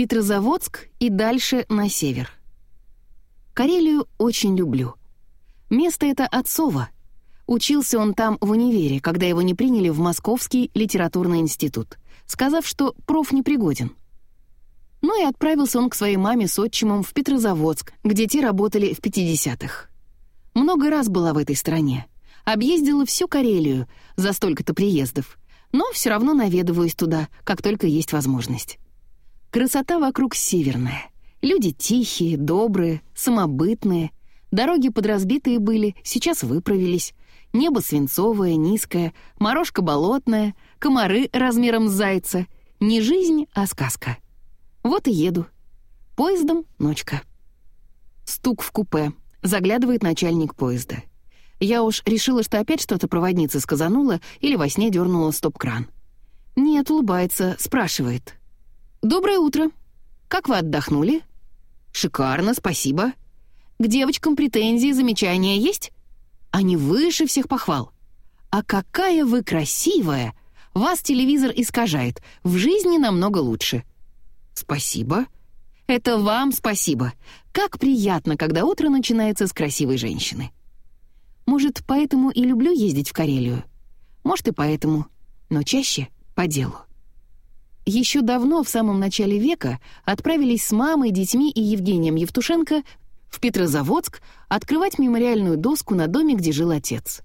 Петрозаводск и дальше на север. Карелию очень люблю. Место это отцово. Учился он там в универе, когда его не приняли в Московский литературный институт, сказав, что проф непригоден. Ну и отправился он к своей маме с отчимом в Петрозаводск, где те работали в 50-х. Много раз была в этой стране. Объездила всю Карелию за столько-то приездов, но все равно наведываюсь туда, как только есть возможность. Красота вокруг северная. Люди тихие, добрые, самобытные. Дороги подразбитые были, сейчас выправились. Небо свинцовое, низкое, морожка болотная, комары размером с зайца. Не жизнь, а сказка. Вот и еду. Поездом ночка. Стук в купе. Заглядывает начальник поезда. Я уж решила, что опять что-то проводница сказанула или во сне дернула стоп-кран. Нет, улыбается, спрашивает. «Доброе утро. Как вы отдохнули?» «Шикарно, спасибо. К девочкам претензии, замечания есть?» «Они выше всех похвал. А какая вы красивая! Вас телевизор искажает, в жизни намного лучше». «Спасибо». «Это вам спасибо. Как приятно, когда утро начинается с красивой женщины». Может, поэтому и люблю ездить в Карелию. Может, и поэтому, но чаще по делу. Еще давно, в самом начале века, отправились с мамой, детьми и Евгением Евтушенко в Петрозаводск открывать мемориальную доску на доме, где жил отец.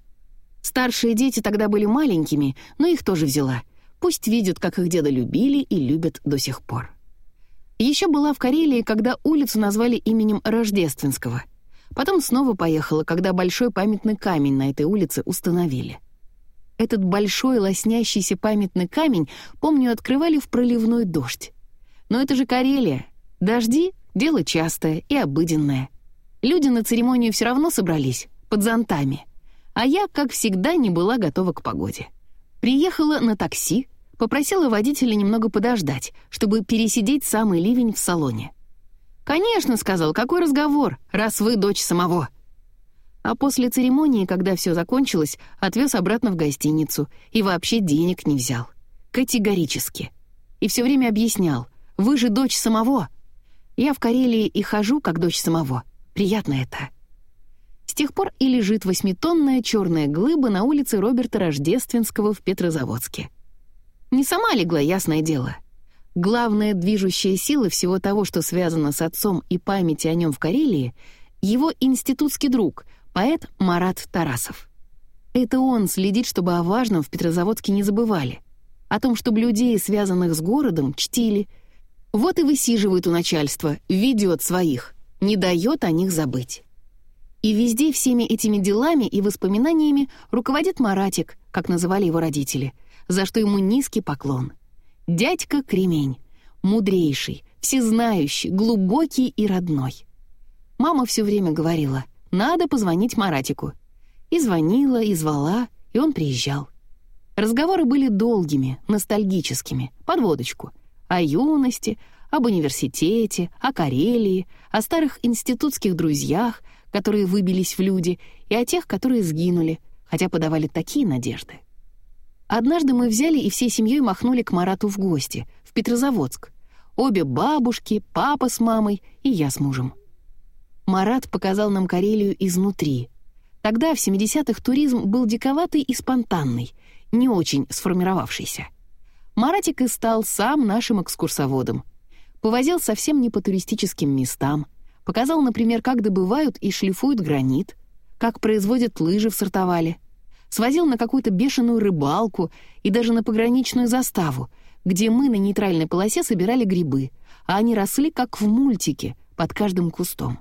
Старшие дети тогда были маленькими, но их тоже взяла. Пусть видят, как их деда любили и любят до сих пор. Еще была в Карелии, когда улицу назвали именем Рождественского — Потом снова поехала, когда большой памятный камень на этой улице установили. Этот большой лоснящийся памятный камень, помню, открывали в проливной дождь. Но это же Карелия. Дожди — дело частое и обыденное. Люди на церемонию все равно собрались, под зонтами. А я, как всегда, не была готова к погоде. Приехала на такси, попросила водителя немного подождать, чтобы пересидеть самый ливень в салоне. «Конечно», — сказал, — «какой разговор, раз вы дочь самого». А после церемонии, когда все закончилось, отвез обратно в гостиницу и вообще денег не взял. Категорически. И все время объяснял, «Вы же дочь самого». Я в Карелии и хожу, как дочь самого. Приятно это. С тех пор и лежит восьмитонная черная глыба на улице Роберта Рождественского в Петрозаводске. Не сама легла, ясное дело. Главная движущая сила всего того, что связано с отцом и памяти о нем в Карелии, его институтский друг, поэт Марат Тарасов. Это он следит, чтобы о важном в Петрозаводске не забывали, о том, чтобы людей, связанных с городом, чтили. Вот и высиживает у начальства, ведет своих, не дает о них забыть. И везде всеми этими делами и воспоминаниями руководит Маратик, как называли его родители, за что ему низкий поклон — Дядька Кремень. Мудрейший, всезнающий, глубокий и родной. Мама все время говорила, надо позвонить Маратику. И звонила, и звала, и он приезжал. Разговоры были долгими, ностальгическими, под водочку. О юности, об университете, о Карелии, о старых институтских друзьях, которые выбились в люди, и о тех, которые сгинули, хотя подавали такие надежды. Однажды мы взяли и всей семьей махнули к Марату в гости, в Петрозаводск. Обе бабушки, папа с мамой и я с мужем. Марат показал нам Карелию изнутри. Тогда, в 70-х, туризм был диковатый и спонтанный, не очень сформировавшийся. Маратик и стал сам нашим экскурсоводом. Повозил совсем не по туристическим местам. Показал, например, как добывают и шлифуют гранит, как производят лыжи в Сартовале — свозил на какую-то бешеную рыбалку и даже на пограничную заставу, где мы на нейтральной полосе собирали грибы, а они росли как в мультике, под каждым кустом.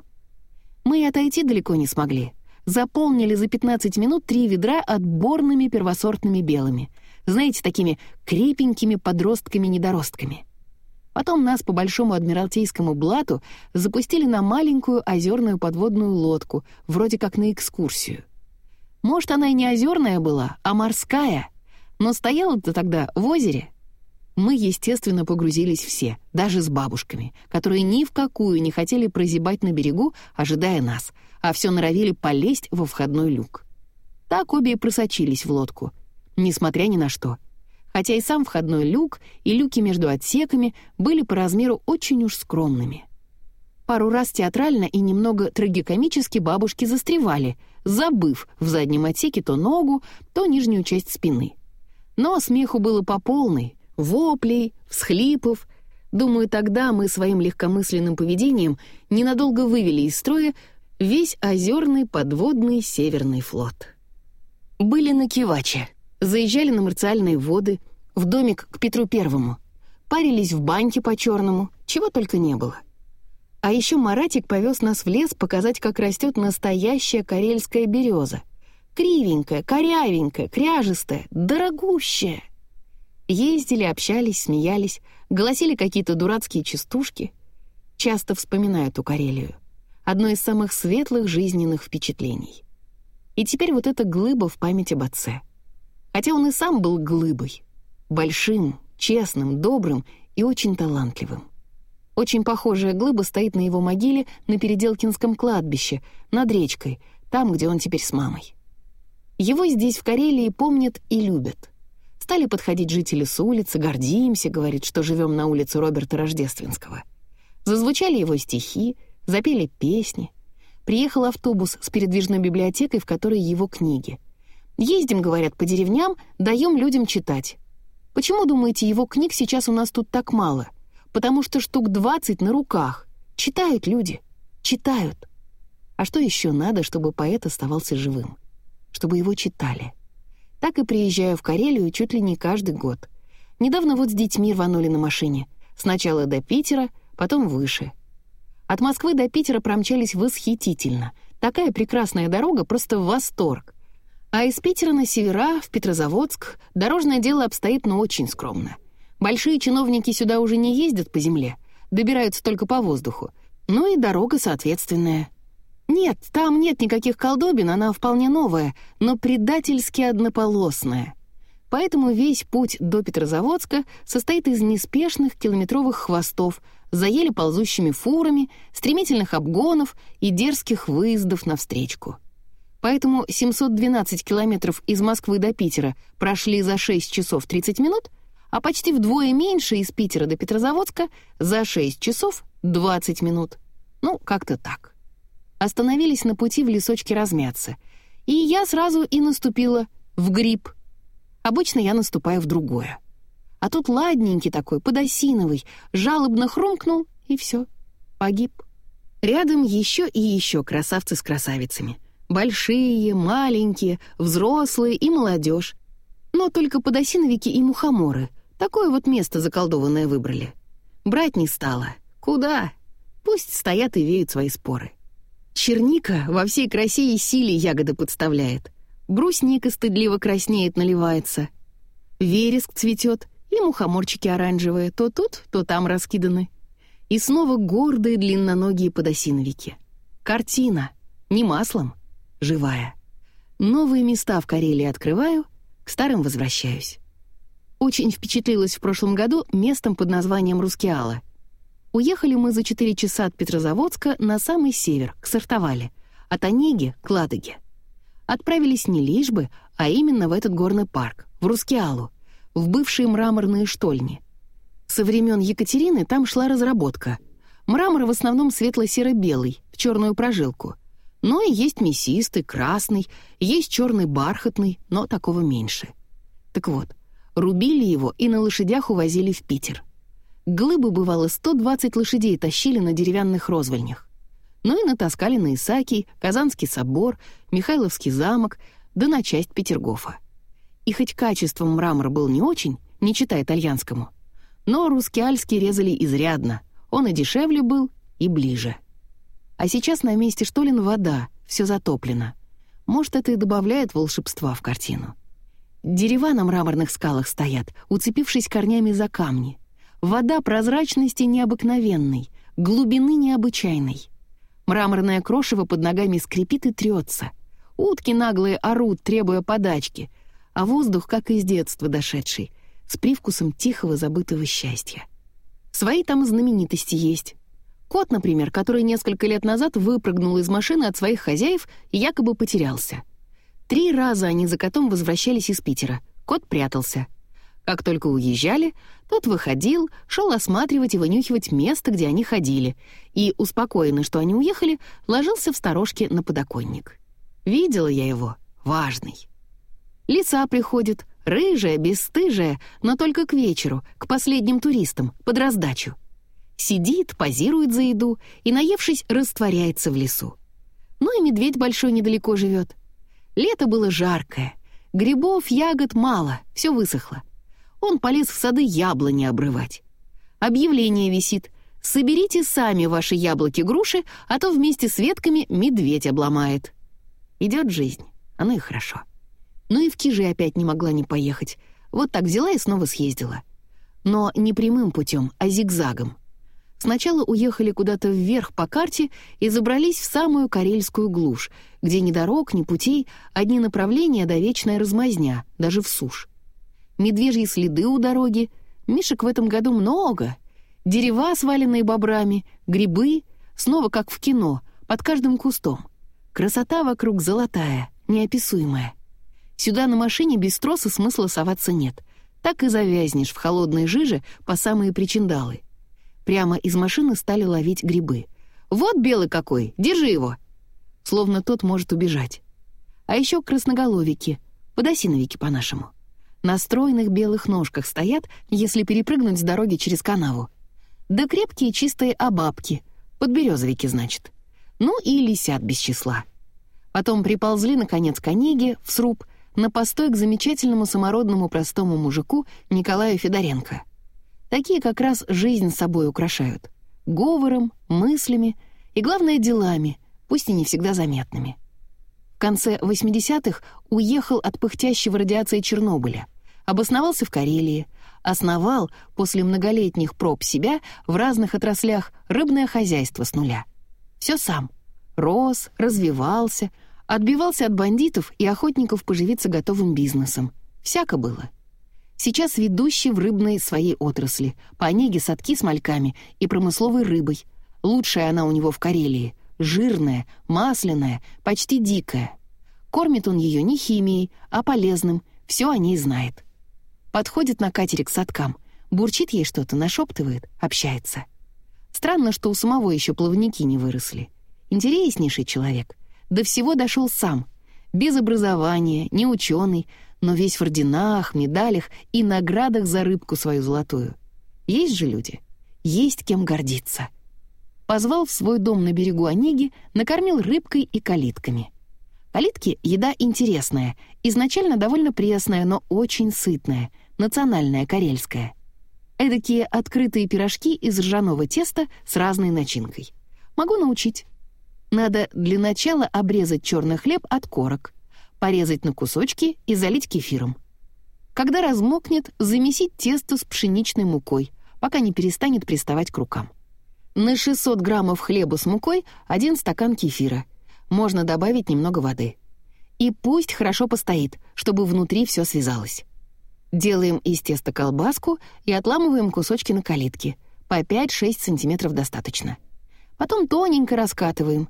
Мы отойти далеко не смогли. Заполнили за 15 минут три ведра отборными первосортными белыми, знаете, такими крепенькими подростками-недоростками. Потом нас по Большому Адмиралтейскому блату запустили на маленькую озерную подводную лодку, вроде как на экскурсию — может, она и не озерная была, а морская. Но стояла-то тогда в озере. Мы, естественно, погрузились все, даже с бабушками, которые ни в какую не хотели прозябать на берегу, ожидая нас, а все норовили полезть во входной люк. Так обе и просочились в лодку, несмотря ни на что. хотя и сам входной люк, и люки между отсеками были по размеру очень уж скромными. Пару раз театрально и немного трагикомически бабушки застревали, забыв в заднем отсеке то ногу, то нижнюю часть спины. Но смеху было по полной, воплей, всхлипов. Думаю, тогда мы своим легкомысленным поведением ненадолго вывели из строя весь озерный подводный Северный флот. Были на Киваче, заезжали на марциальные воды, в домик к Петру Первому, парились в баньке по-черному, чего только не было. А еще Маратик повез нас в лес показать, как растет настоящая карельская береза. Кривенькая, корявенькая, кряжестая, дорогущая. Ездили, общались, смеялись, голосили какие-то дурацкие частушки. Часто вспоминаю ту Карелию. Одно из самых светлых жизненных впечатлений. И теперь вот эта глыба в память об отце. Хотя он и сам был глыбой. Большим, честным, добрым и очень талантливым. Очень похожая глыба стоит на его могиле на Переделкинском кладбище, над речкой, там, где он теперь с мамой. Его здесь, в Карелии, помнят и любят. Стали подходить жители с улицы, гордимся, говорит, что живем на улице Роберта Рождественского. Зазвучали его стихи, запели песни. Приехал автобус с передвижной библиотекой, в которой его книги. Ездим, говорят, по деревням, даем людям читать. Почему, думаете, его книг сейчас у нас тут так мало? потому что штук двадцать на руках. Читают люди, читают. А что еще надо, чтобы поэт оставался живым? Чтобы его читали. Так и приезжаю в Карелию чуть ли не каждый год. Недавно вот с детьми рванули на машине. Сначала до Питера, потом выше. От Москвы до Питера промчались восхитительно. Такая прекрасная дорога, просто восторг. А из Питера на севера, в Петрозаводск, дорожное дело обстоит, но очень скромно. Большие чиновники сюда уже не ездят по земле, добираются только по воздуху. Ну и дорога соответственная. Нет, там нет никаких колдобин, она вполне новая, но предательски однополосная. Поэтому весь путь до Петрозаводска состоит из неспешных километровых хвостов, за еле ползущими фурами, стремительных обгонов и дерзких выездов навстречку. Поэтому 712 километров из Москвы до Питера прошли за 6 часов 30 минут — а почти вдвое меньше из Питера до Петрозаводска за 6 часов 20 минут. Ну, как-то так. Остановились на пути в лесочке размяться. И я сразу и наступила в гриб. Обычно я наступаю в другое. А тут ладненький такой, подосиновый, жалобно хрумкнул, и все, погиб. Рядом еще и еще красавцы с красавицами. Большие, маленькие, взрослые и молодежь. Но только подосиновики и мухоморы — Такое вот место заколдованное выбрали. Брать не стала. Куда? Пусть стоят и веют свои споры. Черника во всей красе и силе ягоды подставляет. Брусника стыдливо краснеет, наливается. Вереск цветет, и мухоморчики оранжевые то тут, то там раскиданы. И снова гордые длинноногие подосиновики. Картина. Не маслом. Живая. Новые места в Карелии открываю, к старым возвращаюсь. Очень впечатлилась в прошлом году местом под названием Рускеала. Уехали мы за 4 часа от Петрозаводска на самый север, к Сартовале, от Онеги к Ладоге. Отправились не лишь бы, а именно в этот горный парк, в Рускеалу, в бывшие мраморные штольни. Со времен Екатерины там шла разработка. Мрамор в основном светло-серо-белый, в черную прожилку. Но и есть мясистый, красный, есть черный бархатный, но такого меньше. Так вот, Рубили его и на лошадях увозили в Питер. Глыбы, бывало, 120 лошадей тащили на деревянных розвольнях. Ну и натаскали на Исаакий, Казанский собор, Михайловский замок, да на часть Петергофа. И хоть качеством мрамор был не очень, не читая итальянскому, но русский альский резали изрядно, он и дешевле был, и ближе. А сейчас на месте Штолин вода, все затоплено. Может, это и добавляет волшебства в картину. Дерева на мраморных скалах стоят, уцепившись корнями за камни. Вода прозрачности необыкновенной, глубины необычайной. Мраморное крошево под ногами скрипит и трется. Утки наглые орут, требуя подачки, а воздух, как из детства дошедший, с привкусом тихого забытого счастья. Свои там знаменитости есть. Кот, например, который несколько лет назад выпрыгнул из машины от своих хозяев и якобы потерялся — Три раза они за котом возвращались из Питера. Кот прятался. Как только уезжали, тот выходил, шел осматривать и вынюхивать место, где они ходили, и, успокоенный, что они уехали, ложился в сторожке на подоконник. Видела я его, важный. Лиса приходит, рыжая, бесстыжая, но только к вечеру, к последним туристам, под раздачу. Сидит, позирует за еду и, наевшись, растворяется в лесу. Ну и медведь большой недалеко живет. Лето было жаркое. Грибов, ягод мало, все высохло. Он полез в сады яблони обрывать. Объявление висит. «Соберите сами ваши яблоки-груши, а то вместе с ветками медведь обломает». Идет жизнь, оно и хорошо. Ну и в Кижи опять не могла не поехать. Вот так взяла и снова съездила. Но не прямым путем, а зигзагом. Сначала уехали куда-то вверх по карте и забрались в самую карельскую глушь, где ни дорог, ни путей, одни направления да вечная размазня, даже в сушь медвежьи следы у дороги. Мишек в этом году много. Дерева, сваленные бобрами, грибы, снова как в кино, под каждым кустом. Красота вокруг золотая, неописуемая. Сюда на машине без троса смысла соваться нет. Так и завязнешь в холодной жиже по самые причиндалы. Прямо из машины стали ловить грибы. «Вот белый какой, держи его!» Словно тот может убежать. А еще красноголовики, подосиновики по-нашему на стройных белых ножках стоят, если перепрыгнуть с дороги через канаву. Да крепкие чистые обабки, подберезовики, значит. Ну и лисят без числа. Потом приползли, наконец, конеги в сруб на постой к замечательному самородному простому мужику Николаю Федоренко. Такие как раз жизнь собой украшают. Говором, мыслями и, главное, делами, пусть и не всегда заметными. В конце 80-х уехал от пыхтящего радиации Чернобыля — обосновался в Карелии, основал после многолетних проб себя в разных отраслях рыбное хозяйство с нуля. Все сам. Рос, развивался, отбивался от бандитов и охотников поживиться готовым бизнесом. Всяко было. Сейчас ведущий в рыбной своей отрасли, по Онеге садки с мальками и промысловой рыбой. Лучшая она у него в Карелии. Жирная, масляная, почти дикая. Кормит он ее не химией, а полезным, все о ней знает. Подходит на катере к садкам, бурчит ей что-то, нашептывает, общается. Странно, что у самого еще плавники не выросли. Интереснейший человек. До всего дошел сам. Без образования, не ученый, но весь в орденах, медалях и наградах за рыбку свою золотую. Есть же люди. Есть кем гордиться. Позвал в свой дом на берегу Онеги, накормил рыбкой и калитками. Калитки — еда интересная, изначально довольно пресная, но очень сытная — национальная карельская. Эдакие открытые пирожки из ржаного теста с разной начинкой. Могу научить. Надо для начала обрезать черный хлеб от корок, порезать на кусочки и залить кефиром. Когда размокнет, замесить тесто с пшеничной мукой, пока не перестанет приставать к рукам. На 600 граммов хлеба с мукой один стакан кефира. Можно добавить немного воды. И пусть хорошо постоит, чтобы внутри все связалось. Делаем из теста колбаску и отламываем кусочки на калитке. По 5-6 сантиметров достаточно. Потом тоненько раскатываем.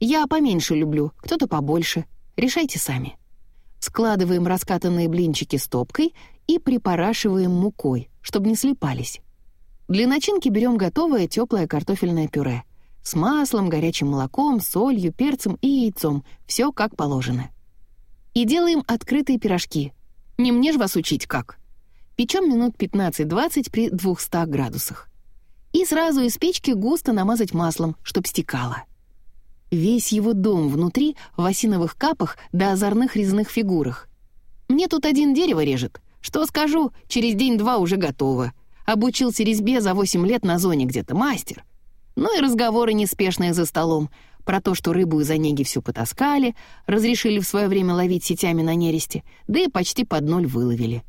Я поменьше люблю, кто-то побольше. Решайте сами. Складываем раскатанные блинчики стопкой и припорашиваем мукой, чтобы не слипались. Для начинки берем готовое теплое картофельное пюре. С маслом, горячим молоком, солью, перцем и яйцом. Все как положено. И делаем открытые пирожки — не мне ж вас учить как. Печем минут 15-20 при 200 градусах. И сразу из печки густо намазать маслом, чтоб стекало. Весь его дом внутри в осиновых капах да озорных резных фигурах. Мне тут один дерево режет. Что скажу, через день-два уже готово. Обучился резьбе за 8 лет на зоне где-то, мастер. Ну и разговоры неспешные за столом — про то, что рыбу из Онеги всю потаскали, разрешили в свое время ловить сетями на нересте, да и почти под ноль выловили.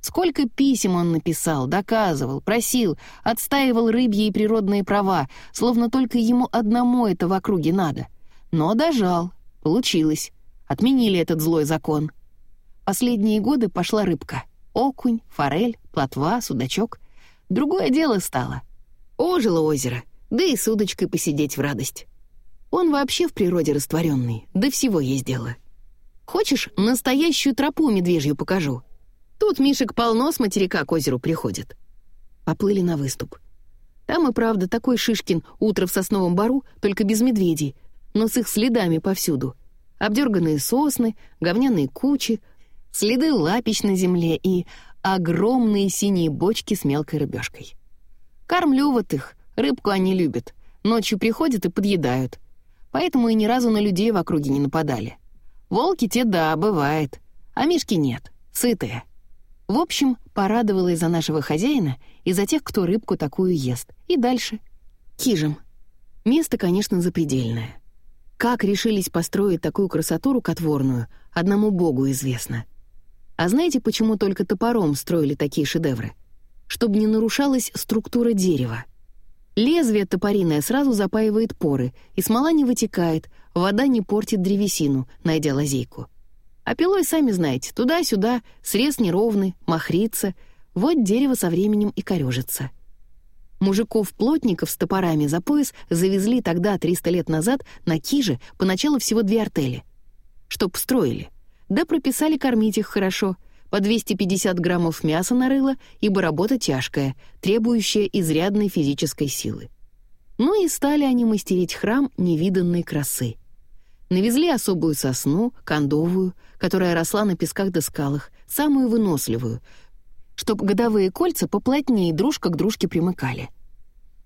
Сколько писем он написал, доказывал, просил, отстаивал рыбьи и природные права, словно только ему одному это в округе надо. Но дожал. Получилось. Отменили этот злой закон. Последние годы пошла рыбка. Окунь, форель, плотва, судачок. Другое дело стало. Ожило озеро, да и с удочкой посидеть в радость. Он вообще в природе растворенный, да всего есть дело. Хочешь, настоящую тропу медвежью покажу? Тут мишек полно с материка к озеру приходит. Поплыли на выступ. Там и правда такой Шишкин утро в сосновом бару, только без медведей, но с их следами повсюду. Обдерганные сосны, говняные кучи, следы лапищ на земле и огромные синие бочки с мелкой рыбешкой. Кормлю вот их, рыбку они любят. Ночью приходят и подъедают. Поэтому и ни разу на людей в округе не нападали. Волки те, да, бывает, а мишки нет, сытые. В общем, порадовалась за нашего хозяина и за тех, кто рыбку такую ест. И дальше. Кижем. Место, конечно, запредельное. Как решились построить такую красоту рукотворную, одному богу известно. А знаете, почему только топором строили такие шедевры? Чтобы не нарушалась структура дерева. Лезвие топориное сразу запаивает поры, и смола не вытекает, вода не портит древесину, найдя лазейку. А пилой, сами знаете, туда-сюда, срез неровный, махрится, вот дерево со временем и корежится. Мужиков-плотников с топорами за пояс завезли тогда, 300 лет назад, на Киже поначалу всего две артели. Чтоб строили. Да прописали кормить их хорошо, по 250 граммов мяса на рыло, ибо работа тяжкая, требующая изрядной физической силы. Ну и стали они мастерить храм невиданной красы. Навезли особую сосну, кондовую, которая росла на песках да скалах, самую выносливую, чтоб годовые кольца поплотнее дружка к дружке примыкали.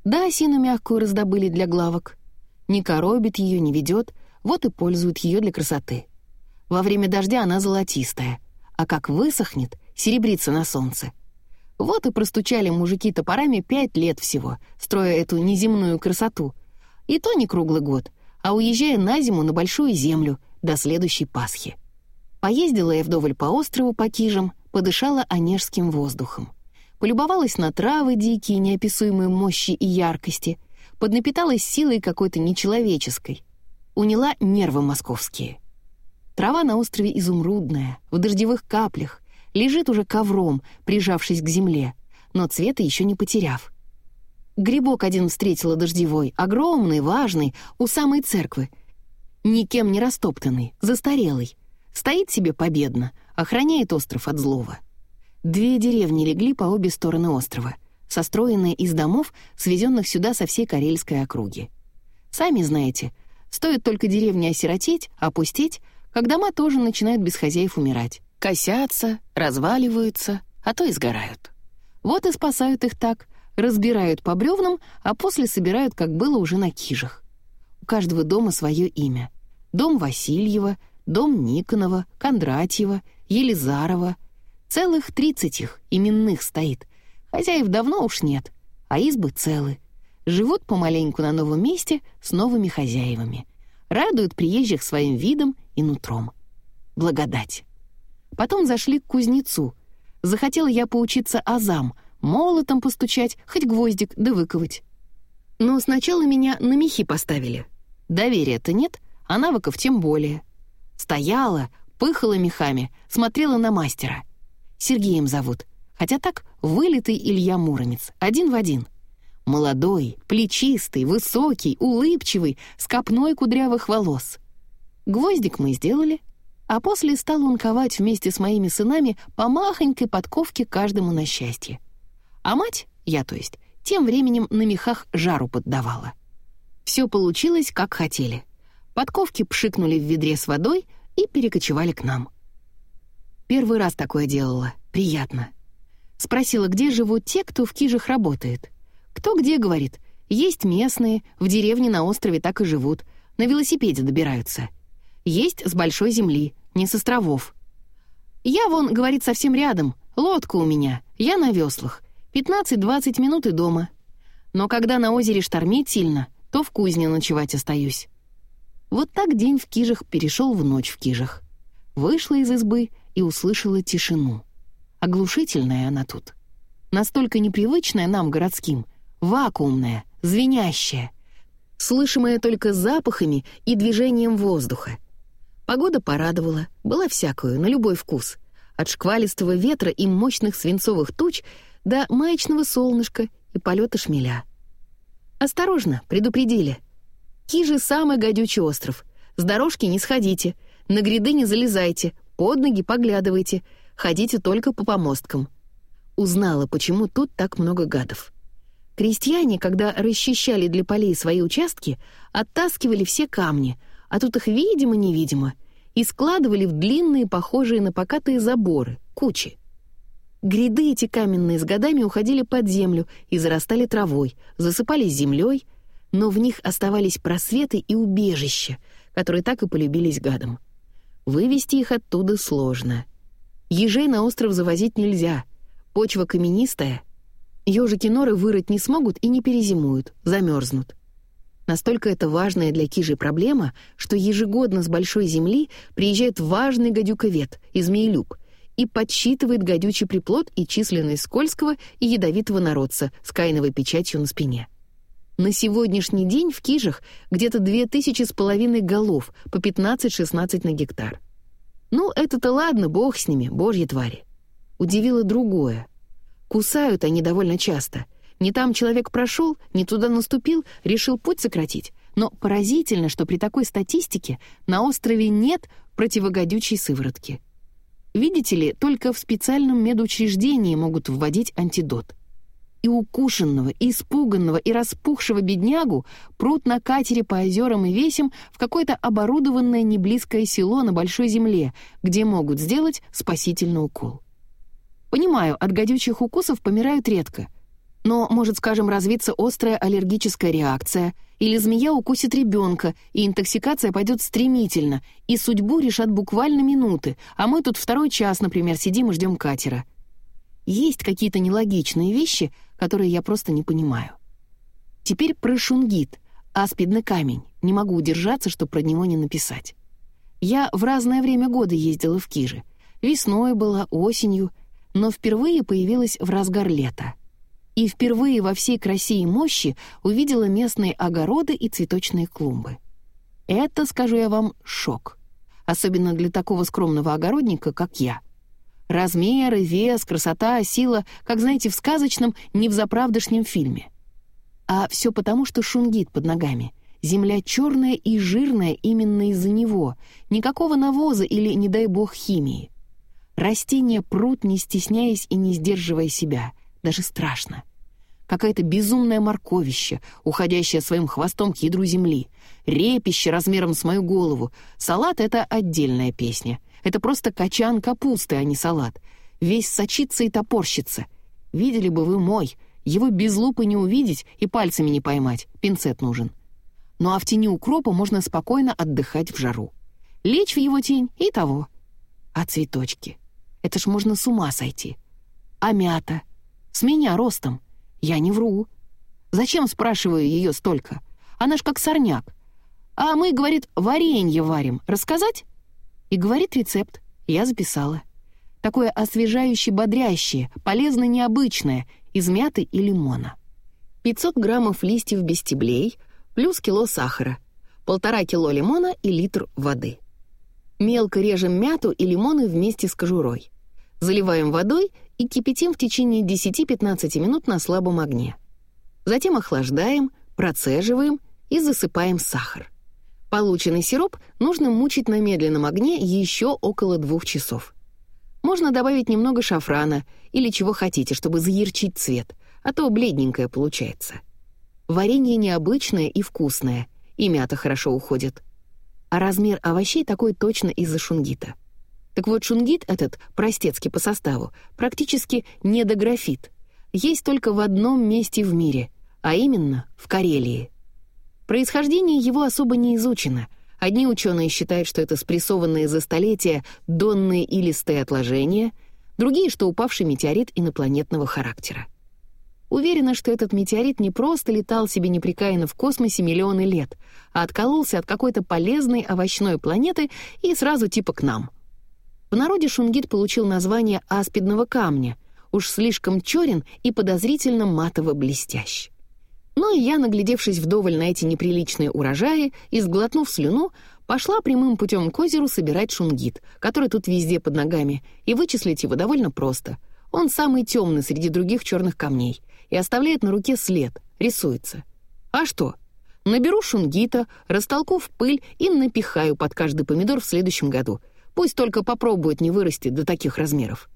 Да, осину мягкую раздобыли для главок. Не коробит ее, не ведет, вот и пользуют ее для красоты. Во время дождя она золотистая, а как высохнет, серебрится на солнце. Вот и простучали мужики топорами пять лет всего, строя эту неземную красоту. И то не круглый год — а уезжая на зиму на Большую Землю до следующей Пасхи. Поездила я вдоволь по острову по Кижам, подышала онежским воздухом. Полюбовалась на травы дикие, неописуемые мощи и яркости, поднапиталась силой какой-то нечеловеческой. Уняла нервы московские. Трава на острове изумрудная, в дождевых каплях, лежит уже ковром, прижавшись к земле, но цвета еще не потеряв. Грибок один встретила дождевой, огромный, важный, у самой церквы. Никем не растоптанный, застарелый. Стоит себе победно, охраняет остров от злого. Две деревни легли по обе стороны острова, состроенные из домов, свезенных сюда со всей Карельской округи. Сами знаете, стоит только деревни осиротеть, опустить, как дома тоже начинают без хозяев умирать. Косятся, разваливаются, а то и сгорают. Вот и спасают их так — разбирают по бревнам, а после собирают, как было уже на кижах. У каждого дома свое имя. Дом Васильева, дом Никонова, Кондратьева, Елизарова. Целых тридцать их, именных стоит. Хозяев давно уж нет, а избы целы. Живут помаленьку на новом месте с новыми хозяевами. Радуют приезжих своим видом и нутром. Благодать. Потом зашли к кузнецу. Захотела я поучиться азам — молотом постучать, хоть гвоздик да выковать. Но сначала меня на мехи поставили. Доверия-то нет, а навыков тем более. Стояла, пыхала мехами, смотрела на мастера. Сергеем зовут, хотя так вылитый Илья Муромец, один в один. Молодой, плечистый, высокий, улыбчивый, с копной кудрявых волос. Гвоздик мы сделали, а после стал он ковать вместе с моими сынами по махонькой подковке каждому на счастье. А мать, я то есть, тем временем на мехах жару поддавала. Все получилось, как хотели. Подковки пшикнули в ведре с водой и перекочевали к нам. Первый раз такое делала. Приятно. Спросила, где живут те, кто в кижах работает. Кто где, говорит. Есть местные, в деревне на острове так и живут. На велосипеде добираются. Есть с большой земли, не с островов. Я вон, говорит, совсем рядом. Лодка у меня, я на веслах. 15-20 минут и дома. Но когда на озере штормит сильно, то в кузне ночевать остаюсь. Вот так день в Кижах перешел в ночь в Кижах. Вышла из избы и услышала тишину. Оглушительная она тут. Настолько непривычная нам, городским, вакуумная, звенящая, слышимая только запахами и движением воздуха. Погода порадовала, была всякую, на любой вкус. От шквалистого ветра и мощных свинцовых туч — до маечного солнышка и полета шмеля. «Осторожно!» — предупредили. «Кижи — самый гадючий остров. С дорожки не сходите, на гряды не залезайте, под ноги поглядывайте. ходите только по помосткам. Узнала, почему тут так много гадов. Крестьяне, когда расчищали для полей свои участки, оттаскивали все камни, а тут их видимо-невидимо, и складывали в длинные, похожие на покатые заборы, кучи. Гряды эти каменные с годами уходили под землю и зарастали травой, засыпались землей, но в них оставались просветы и убежища, которые так и полюбились гадам. Вывести их оттуда сложно. Ежей на остров завозить нельзя. Почва каменистая. Ёжики-норы вырыть не смогут и не перезимуют, замерзнут. Настолько это важная для кижи проблема, что ежегодно с большой земли приезжает важный гадюковед из Змеелюб и подсчитывает гадючий приплод и численность скользкого и ядовитого народца с каиновой печатью на спине. На сегодняшний день в Кижах где-то две тысячи с половиной голов, по 15-16 на гектар. Ну, это-то ладно, бог с ними, божьи твари. Удивило другое. Кусают они довольно часто. Не там человек прошел, не туда наступил, решил путь сократить. Но поразительно, что при такой статистике на острове нет противогодючей сыворотки. Видите ли, только в специальном медучреждении могут вводить антидот — и укушенного, и испуганного, и распухшего беднягу прут на катере по озерам и весям в какое-то оборудованное неблизкое село на большой земле, где могут сделать спасительный укол. Понимаю, от гадючих укусов помирают редко. Но может, скажем, развиться острая аллергическая реакция, или змея укусит ребенка, и интоксикация пойдет стремительно, и судьбу решат буквально минуты, а мы тут второй час, например, сидим и ждем катера. Есть какие-то нелогичные вещи, которые я просто не понимаю. Теперь про шунгит, аспидный камень. Не могу удержаться, чтобы про него не написать. Я в разное время года ездила в Кижи. Весной была, осенью, но впервые появилась в разгар лета. И впервые во всей красе и мощи увидела местные огороды и цветочные клумбы. Это, скажу я вам, шок. Особенно для такого скромного огородника, как я — Размеры, вес, красота, сила, как, знаете, в сказочном, не в заправдышнем фильме. А все потому, что шунгит под ногами. Земля черная и жирная именно из-за него. Никакого навоза или, не дай бог, химии. Растения прут, не стесняясь и не сдерживая себя. Даже страшно. Какая-то безумная морковище, уходящая своим хвостом к ядру земли. Репище размером с мою голову. Салат — это отдельная песня — это просто качан капусты, а не салат. Весь сочится и топорщится. Видели бы вы мой. Его без лупы не увидеть и пальцами не поймать. Пинцет нужен. Ну а в тени укропа можно спокойно отдыхать в жару. Лечь в его тень и того. А цветочки? Это ж можно с ума сойти. А мята? С меня ростом. Я не вру. Зачем, спрашиваю ее столько? Она ж как сорняк. А мы, говорит, варенье варим. Рассказать? И говорит рецепт. Я записала. Такое освежающее-бодрящее, полезно-необычное, из мяты и лимона. 500 граммов листьев без стеблей, плюс кило сахара, полтора кило лимона и литр воды. Мелко режем мяту и лимоны вместе с кожурой. Заливаем водой и кипятим в течение 10-15 минут на слабом огне. Затем охлаждаем, процеживаем и засыпаем сахар. Полученный сироп нужно мучить на медленном огне еще около двух часов. Можно добавить немного шафрана или чего хотите, чтобы заярчить цвет, а то бледненькое получается. Варенье необычное и вкусное, и мята хорошо уходит. А размер овощей такой точно из-за шунгита. Так вот, шунгит этот, простецкий по составу, практически недографит. Есть только в одном месте в мире, а именно в Карелии. Происхождение его особо не изучено. Одни ученые считают, что это спрессованные за столетия донные и листые отложения, другие, что упавший метеорит инопланетного характера. Уверена, что этот метеорит не просто летал себе непрекаянно в космосе миллионы лет, а откололся от какой-то полезной овощной планеты и сразу типа к нам. В народе шунгит получил название аспидного камня, уж слишком черен и подозрительно матово-блестящ. Ну и я, наглядевшись вдоволь на эти неприличные урожаи и сглотнув слюну, пошла прямым путем к озеру собирать шунгит, который тут везде под ногами, и вычислить его довольно просто. Он самый темный среди других черных камней и оставляет на руке след, рисуется. А что? Наберу шунгита, растолку в пыль и напихаю под каждый помидор в следующем году. Пусть только попробует не вырасти до таких размеров.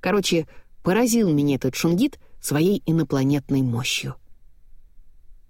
Короче, поразил меня этот шунгит своей инопланетной мощью.